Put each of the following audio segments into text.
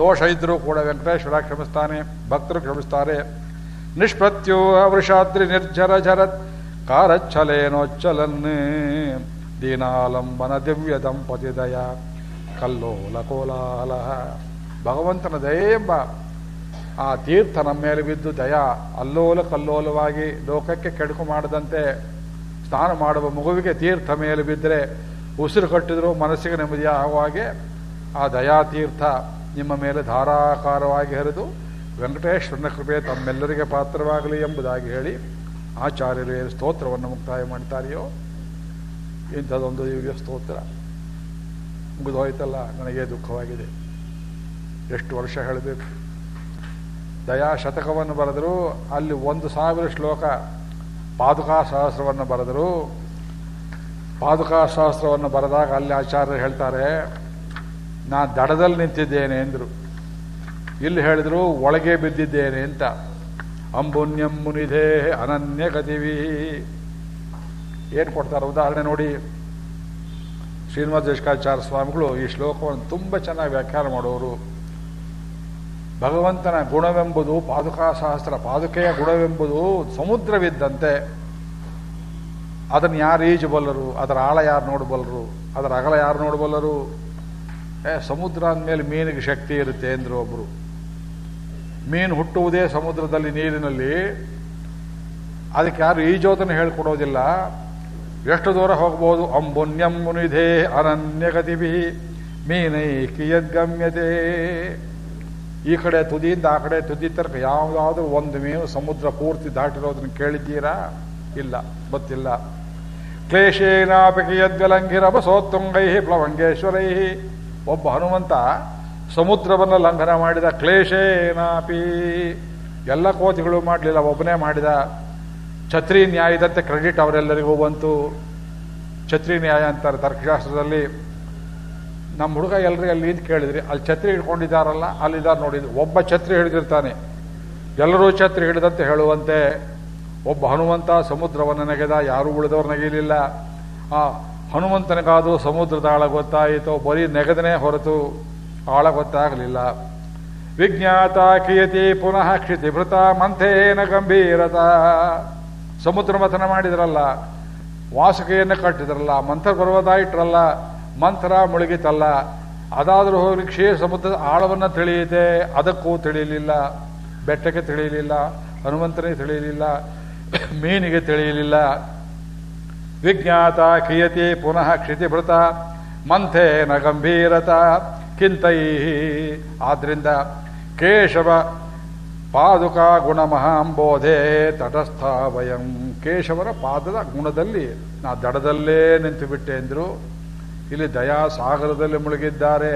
ದೋಷ ಇದ್ದರೂ ಕೂಡ ವೆಂಕಟೇಶ್ವರ ಕ್ಷಮಿಸ್ತಾನೆ, ಭಕ್ತರು ಕ್ಷಮಿಸ್ತಾರೆ. ನಿಷ್ಪ್ರತ್ಯೋ ವೃಷಾದ್ರಿ ನಿರ್ಜರ ಜರತ್ ಕಾರಚ್ಛಲೇನೋಚ್ಚಲನ್ನ, ದೀನಾಲಂಬನ ದಿವ್ಯ ದಂಪತಿ ದಯ, ಕಲ್ಲೋಲ ಕೋಲಾಲ ಭಗವಂತನ ದಯೆ ಎಂಬ ಆ ತೀರ್ಥ ನಮ್ಮ ಮೇಲೆ ಬಿದ್ದು ದಯ ಅಲ್ಲೋಲ ಕಲ್ಲೋಲವಾಗಿ ಲೋಕಕ್ಕೆ ಕೆಡುಕು ಮಾಡದಂತೆ ಸ್ನಾನ ಮಾಡುವ ಮಗುವಿಗೆ ತೀರ್ಥ ಮೇಲೆ ಬಿದ್ದರೆ ಉಸಿರು ಕಟ್ಟಿದ್ರು ಮನಸ್ಸಿಗೆ ನೆಮ್ಮದಿ ಆಗುವ ಹಾಗೆ ಆ ದಯಾತೀರ್ಥ ನಿಮ್ಮ ಮೇಲೆ ಧಾರಾಕಾರವಾಗಿ ಹರಿದು ವೆಂಕಟೇಶ್ವರನ ಕೃಪೆ ತಮ್ಮೆಲ್ಲರಿಗೆ ಪಾತ್ರವಾಗಲಿ ಎಂಬುದಾಗಿ ಹೇಳಿ ಆಚಾರ್ಯರು ಏನು ಸ್ತೋತ್ರವನ್ನು ಮುಕ್ತಾಯ ಮಾಡ್ತಾರೆಯೋ ಇಂಥದ್ದೊಂದು ದಿವ್ಯ ಸ್ತೋತ್ರ. ಮುಗಿದೋಯ್ತಲ್ಲ, ನನಗೆ ದುಃಖವಾಗಿದೆ. ಎಷ್ಟು ವರ್ಷ ಹೇಳಬೇಕು? ದಯಾ ಶತಕವನ್ನು ಬರೆದರು, ಅಲ್ಲಿ ಒಂದು ಸಾವಿರ ಶ್ಲೋಕ ಪಾದುಕಾ ಸಹಸ್ರವನ್ನು ಬರೆದರು ಪಾದುಕಾ ಸಹಸ್ರವನ್ನು ಬರೆದಾಗ ಅಲ್ಲಿ ಆಚಾರ್ಯರು ಹೇಳ್ತಾರೆ ನಾ ದಡದಲ್ಲಿ ನಿಂತಿದ್ದೇನೆ ಎಂದರು. ಇಲ್ಲಿ ಹೇಳಿದ್ರು, ಒಳಗೆ ಬಿದ್ದಿದ್ದೇನೆ ಅಂತ. ಅಂಬುನ್ಯಂ ಮುನಿಧೇ ಅನನ್ಯ ಗತಿವಿ. ಏನು ಕೊಡ್ತಾರೆ? ಉದಾಹರಣೆ ನೋಡಿ. ಶ್ರೀನಿವಾಸ ದೇಶಕಾಚಾರ್ಯ ಸ್ವಾಮಿಗಳು ಈ ಶ್ಲೋಕವನ್ನು ತುಂಬ ಚೆನ್ನಾಗಿ ವ್ಯಾಖ್ಯಾನ ಮಾಡೋರು. ಭಗವಂತನ ಗುಣವೆಂಬುದು ಪಾದುಕಾ ಸಹಸ್ರ ಪಾದುಕೆಯ ಗುಣವೆಂಬುದು ಸಮುದ್ರವಿದ್ದಂತೆ. ಅದನ್ನು ಯಾರು ಈಜಬಲ್ಲರು ಅದರ ಆಳ ಯಾರು ನೋಡಬಲ್ಲರು? ಅದರ ಅಗಲ ಯಾರು ನೋಡಬಲ್ಲರು? ಏ, ಸಮುದ್ರ ಅಂದಮೇಲೆ ಮೀನಿಗೆ ಶಕ್ತಿ ಇರುತ್ತೆ ಅಂದರು ಒಬ್ಬರು ಮೀನು ಹುಟ್ಟುವುದೇ ಸಮುದ್ರದಲ್ಲಿ, ನೀರಿನಲ್ಲಿ. ಅದಕ್ಕೆ ಯಾರು ಈಜೋದನ್ನು ಹೇಳ್ಕೊಡೋದಿಲ್ಲ. ಎಷ್ಟು ದೂರ ಹೋಗ್ಬೋದು? ಅಂಬುನ್ಯಂ ಮುನಿಧೇ ಅನನ್ಯ ಗತಿಭಿ ಮೀನೈ ಕಿಯದ್ಗಮ್ಯತೆ ಈ ಕಡೆ ತುದಿಯಿಂದ ಆ ಕಡೆ ತುದಿ ತರಕ ಯಾವುದಾದ್ರೂ ಒಂದು ಮೀನು ಸಮುದ್ರ ಪೂರ್ತಿ ದಾಟಿರೋದನ್ನು ಕೇಳಿದ್ದೀರಾ? ಇಲ್ಲ, ಗೊತ್ತಿಲ್ಲ. ಕ್ಲೇಶೇನಾಪಿ ಯದ್ಗಲಂಘಿರವ ಸೋತ್ತುಂಗೈ ಪ್ಲವಂಗೇಶ್ವರೈ ಒಬ್ಬ ಹನುಮಂತ ಸಮುದ್ರವನ್ನು ಲಂಘನ ಮಾಡಿದ, ಕ್ಲೇಶೇನಾಪಿ, ಎಲ್ಲ ಕೋತಿಗಳು ಮಾಡಲಿಲ್ಲ, ಒಬ್ಬನೇ ಮಾಡಿದ. ಛತ್ರಿ ನ್ಯಾಯದಂತೆ ಕ್ರೆಡಿಟ್ ಅವರೆಲ್ಲರಿಗೂ ಬಂತು. ಛತ್ರಿ ನ್ಯಾಯ ಅಂತಾರೆ ತರ್ಕಶಾಸ್ತ್ರದಲ್ಲಿ. ನಮ್ಮ ಹುಡುಗ ಎಲ್ಲರಿಗೂ ಅಲ್ಲಿ ಇದು ಕೇಳಿದ್ರಿ, ಅಲ್ಲಿ ಛತ್ರಿ ಹಿಡ್ಕೊಂಡಿದ್ದಾರಲ್ಲ, ಅಲ್ಲಿದ್ದಾರೆ ನೋಡಿದ್ರು ಒಬ್ಬ ಛತ್ರಿ ಹಿಡಿದಿರ್ತಾನೆ. ಎಲ್ಲರೂ ಛತ್ರಿ ಹಿಡಿದಂತೆ ಹೇಳುವಂತೆ, ಒಬ್ಬ ಹನುಮಂತ ಸಮುದ್ರವನ್ನು ನೆಗೆದ, ಯಾರೂ ಉಳಿದವ್ರು ನೆಗೆಯಲಿಲ್ಲ. ಆ ಹನುಮಂತನಿಗಾದರೂ ಸಮುದ್ರದ ಆಳ ಗೊತ್ತಾಯಿತು, ಬರೀ ನೆಗದನೇ ಹೊರತು ಆಳ ಗೊತ್ತಾಗಲಿಲ್ಲ. ವಿಜ್ಞಾತ ಕಿಯತಿ ಪುನಃ ಕ್ಷಿತಿಭೃತ ಮಂಥೇನ ಗಂಭೀರತ. ಸಮುದ್ರ ಮಥನ ಮಾಡಿದ್ರಲ್ಲ, ವಾಸುಕೆಯನ್ನು ಕಟ್ಟಿದ್ರಲ್ಲ ಮಂತ್ರ ಪರ್ವತ ಮಂಥರ ಮುಳುಗಿತಲ್ಲ. ಅದಾದರೂ ಹೋಗಿ ಕ್ಷೀರ ಸಮುದ್ರದ ಆಳವನ್ನು ತಿಳಿಯಿದೆ ಅದಕ್ಕೂ ತಿಳಿಯಲಿಲ್ಲ ಬೆಟ್ಟಕ್ಕೆ ತಿಳಿಯಲಿಲ್ಲ ಹನುಮಂತನಿಗೆ ತಿಳಿಯಲಿಲ್ಲ ಮೀನಿಗೆ ತಿಳಿಯಲಿಲ್ಲ ವಿಜ್ಞಾತ ಕಿಯತಿ ಪುನಃ ಕ್ಷಿತಿಭೃತ ಮಂಥೇನ ಗಂಭೀರತ, ಕಿಂತೈ. ಆದ್ದರಿಂದ ಕೇಶವ ಪಾದುಕಾ ಗುಣಮಹಾಂಬೋಧೆ ತಟಸ್ಥ ವಯಂ. ಕೇಶವರ ಪಾದದ ಗುಣದಲ್ಲಿ ನಾ ದಡದಲ್ಲೇ ನಿಂತು ಬಿಟ್ಟೆ ಎಂದರು ಇಲ್ಲಿ ದಯಾ ಸಾಗರದಲ್ಲಿ ಮುಳುಗಿದ್ದಾರೆ.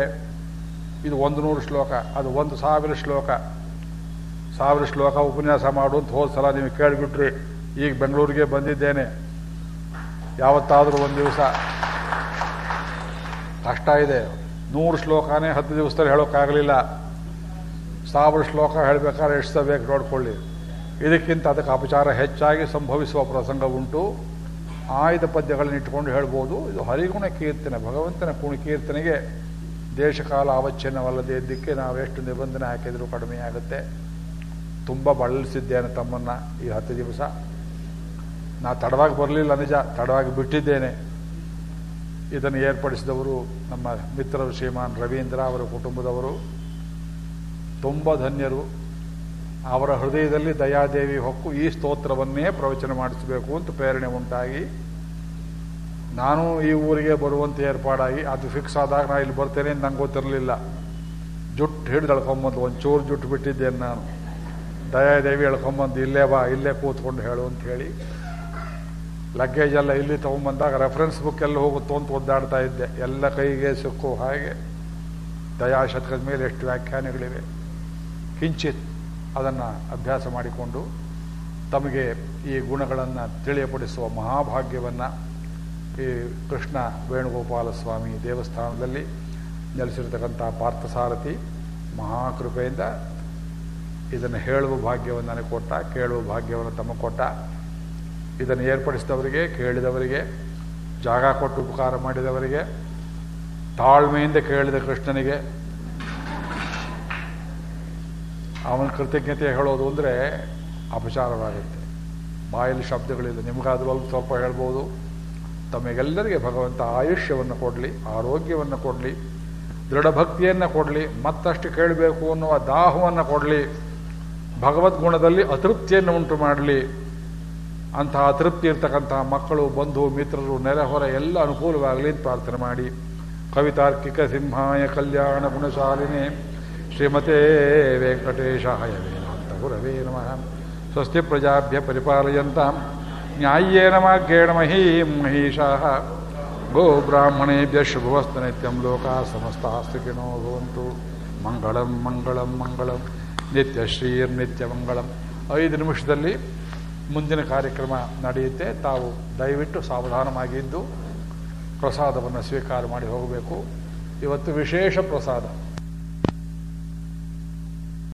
ಇದು ಒಂದು ನೂರು ಶ್ಲೋಕ, ಅದು ಒಂದು ಸಾವಿರ ಶ್ಲೋಕ. ಸಾವಿರ ಶ್ಲೋಕ ಉಪನ್ಯಾಸ ಮಾಡು ಅಂತ ನೀವು ಕೇಳಿಬಿಟ್ರಿ. ಈಗ ಬೆಂಗಳೂರಿಗೆ ಬಂದಿದ್ದೇನೆ. ಯಾವತ್ತಾದರೂ ಒಂದು ದಿವಸ. ಕಷ್ಟ ಇದೆ. ನೂರು ಶ್ಲೋಕನೇ ಹತ್ತು ದಿವಸದಲ್ಲಿ ಹೇಳೋಕ್ಕಾಗಲಿಲ್ಲ. ಸಾವಿರ ಶ್ಲೋಕ ಹೇಳಬೇಕಾದ್ರೆ ಎಷ್ಟು ಬೇಕು ನೋಡ್ಕೊಳ್ಳಿ. ಇದಕ್ಕಿಂತ ಅದಕ್ಕೆ ಅಪಚಾರ ಹೆಚ್ಚಾಗಿ ಸಂಭವಿಸುವ ಪ್ರಸಂಗ ಉಂಟು. ಆಯುಧ ಪದ್ಯಗಳನ್ನ ಇಟ್ಕೊಂಡು ಹೇಳ್ಬೋದು. ಇದು ಹರಿಗುಣ ಕೀರ್ತನೆ, ಭಗವಂತನ ಕೀರ್ತನೆಗೆ ದೇಶಕಾಲ ಅವಚ್ಛನ್ನವಲ್ಲದೆ ಇದ್ದಕ್ಕೆ ನಾವೆಷ್ಟು ನಿಬಂಧನೆ ಹಾಕಿದರೂ ಕಡಿಮೆ ಆಗುತ್ತೆ ತುಂಬ ಬಳಲಿಸಿದ್ದೇನೆ ತಮ್ಮನ್ನು ಈ ಹತ್ತು ದಿವಸ. ನಾ ತಡವಾಗಿ ಬರಲಿಲ್ಲ, ನಿಜ. ತಡವಾಗಿ ಬಿಟ್ಟಿದ್ದೇನೆ. ಇದನ್ನು ಏರ್ಪಡಿಸಿದವರು ನಮ್ಮ ಮಿತ್ರರು ಶ್ರೀಮಾನ್ ರವೀಂದ್ರ ಅವರ ಕುಟುಂಬದವರು. ತುಂಬ ಧನ್ಯರು. ಅವರ ಹೃದಯದಲ್ಲಿ ದಯಾದೇವಿ ಹೊಕ್ಕು ಈ ಸ್ತೋತ್ರವನ್ನೇ ಪ್ರವಚನ ಮಾಡಿಸಬೇಕು ಅಂತ ಪ್ರೇರಣೆ ಉಂಟಾಗಿ, ನಾನು ಈ ಊರಿಗೆ ಬರುವಂತೆ ಏರ್ಪಾಡಾಗಿ, ಅದು ಫಿಕ್ಸ್ ಆದಾಗ ನಾನು ಇಲ್ಲಿ ಬರ್ತೇನೆ ಅಂತ ನಂಗೆ ಗೊತ್ತಿರಲಿಲ್ಲ. ಜುಟ್ಟು ಹಿಡಿದು ಎಳ್ಕೊಂಬಂದು ಒಂಚೂರು ಜುಟ್ಟು ಬಿಟ್ಟಿದ್ದೇನೆ ನಾನು. ದಯಾದೇವಿ ಎಳ್ಕೊಂಬಂದು ಇಲ್ಲೇ ಬಾ, ಇಲ್ಲೇ ಕೂತ್ಕೊಂಡು ಹೇಳು ಅಂತ ಹೇಳಿ ಲಗೇಜ್ ಎಲ್ಲ ಇಲ್ಲಿ ತೊಗೊಂಬಂದಾಗ ರೆಫರೆನ್ಸ್ ಬುಕ್ ಎಲ್ಲ ಹೋಗುತ್ತೋ ಅಂತ ಒದ್ದಾಡ್ತಾ ಇದ್ದೆ. ಎಲ್ಲ ಕೈಗೆ ಸಿಕ್ಕು. ಹಾಗೆ ದಯಾಶತಕದ ಮೇಲೆ ಎಷ್ಟು ವ್ಯಾಖ್ಯಾನಗಳಿವೆ. ಕಿಂಚಿತ್ ಅದನ್ನು ಅಭ್ಯಾಸ ಮಾಡಿಕೊಂಡು ತಮಗೆ ಈ ಗುಣಗಳನ್ನು ತಿಳಿಯಪಡಿಸುವ ಮಹಾಭಾಗ್ಯವನ್ನು ಈ ಕೃಷ್ಣ ವೇಣುಗೋಪಾಲ ಸ್ವಾಮಿ ದೇವಸ್ಥಾನದಲ್ಲಿ ನೆಲೆಸಿರ್ತಕ್ಕಂಥ ಪಾರ್ಥಸಾರಥಿ ಮಹಾಕೃಪೆಯಿಂದ ಇದನ್ನು ಹೇಳುವ ಭಾಗ್ಯವನ್ನು ನನಗೆ ಕೊಟ್ಟ, ಕೇಳುವ ಭಾಗ್ಯವನ್ನು ತಮ್ಮ ಕೊಟ್ಟ. ಇದನ್ನು ಏರ್ಪಡಿಸಿದವರಿಗೆ, ಕೇಳಿದವರಿಗೆ, ಜಾಗ ಕೊಟ್ಟು ಉಪಕಾರ ಮಾಡಿದವರಿಗೆ, ತಾಳ್ಮೆಯಿಂದ ಕೇಳಿದ ಕೃಷ್ಣನಿಗೆ, ಅವನ ಕೃತಜ್ಞತೆ ಹೇಳೋದು ಅಂದರೆ ಅಪಚಾರವಾಗುತ್ತೆ. ಬಾಯಲ್ಲಿ ಶಬ್ದಗಳಿಲ್ಲ. ನಿಮಗಾದ್ರೂ ಸ್ವಲ್ಪ ಹೇಳ್ಬೋದು. ತಮಗೆಲ್ಲರಿಗೆ ಭಗವಂತ ಆಯುಷ್ಯವನ್ನು ಕೊಡಲಿ, ಆರೋಗ್ಯವನ್ನು ಕೊಡಲಿ ದೃಢ ಭಕ್ತಿಯನ್ನು ಕೊಡಲಿ, ಮತ್ತಷ್ಟು ಕೇಳಬೇಕು ಅನ್ನುವ ದಾಹವನ್ನು ಕೊಡಲಿ, ಭಗವದ್ಗುಣದಲ್ಲಿ ಅತೃಪ್ತಿಯನ್ನು ಉಂಟು ಮಾಡಲಿ ಅಂತಹ ತೃಪ್ತಿ ಇರ್ತಕ್ಕಂತಹ ಮಕ್ಕಳು, ಬಂಧು, ಮಿತ್ರರು ನೆರೆಹೊರ ಎಲ್ಲ ಅನುಕೂಲವಾಗಲಿ ಅಂತ ಪ್ರಾರ್ಥನೆ ಮಾಡಿ. ಕವಿತಾರ್ಕಿಕ ಸಿಂಹಾಯ ಕಲ್ಯಾಣ ಗುಣಶಾಲಿನಿ ಶ್ರೀಮತೇ ವೆಂಕಟೇಶಾಯ ವೇದಾಂತ ಗುರವೇ ನಮಃ. ಸ್ವಸ್ತಿ ಪ್ರಜಾಭ್ಯ ಪರಿಪಾಲಯಂತ ನ್ಯಾಯೇನ ಮಾರ್ಗೇಣ ಮಹೀಂ ಮಹಿಷಾಃ ಗೋ ಬ್ರಾಹ್ಮಣೇಭ್ಯ ಶುಭವಸ್ತು ನಿತ್ಯಂ ಲೋಕಾ ಸಮಸ್ತಾಸ್ತಿಕಿನೋ ಭವಂತು. ಮಂಗಳಂ ಮಂಗಳಂ ಮಂಗಳಂ. ನಿತ್ಯ ಶ್ರೀರ್ ನಿತ್ಯ ಮಂಗಳಂ. ಐದು ನಿಮಿಷದಲ್ಲಿ ಮುಂದಿನ ಕಾರ್ಯಕ್ರಮ ನಡೆಯುತ್ತೆ. ತಾವು ದಯವಿಟ್ಟು ಸಾವಧಾನವಾಗಿದ್ದು ಪ್ರಸಾದವನ್ನು ಸ್ವೀಕಾರ ಮಾಡಿ ಹೋಗಬೇಕು. ಇವತ್ತು ವಿಶೇಷ ಪ್ರಸಾದ.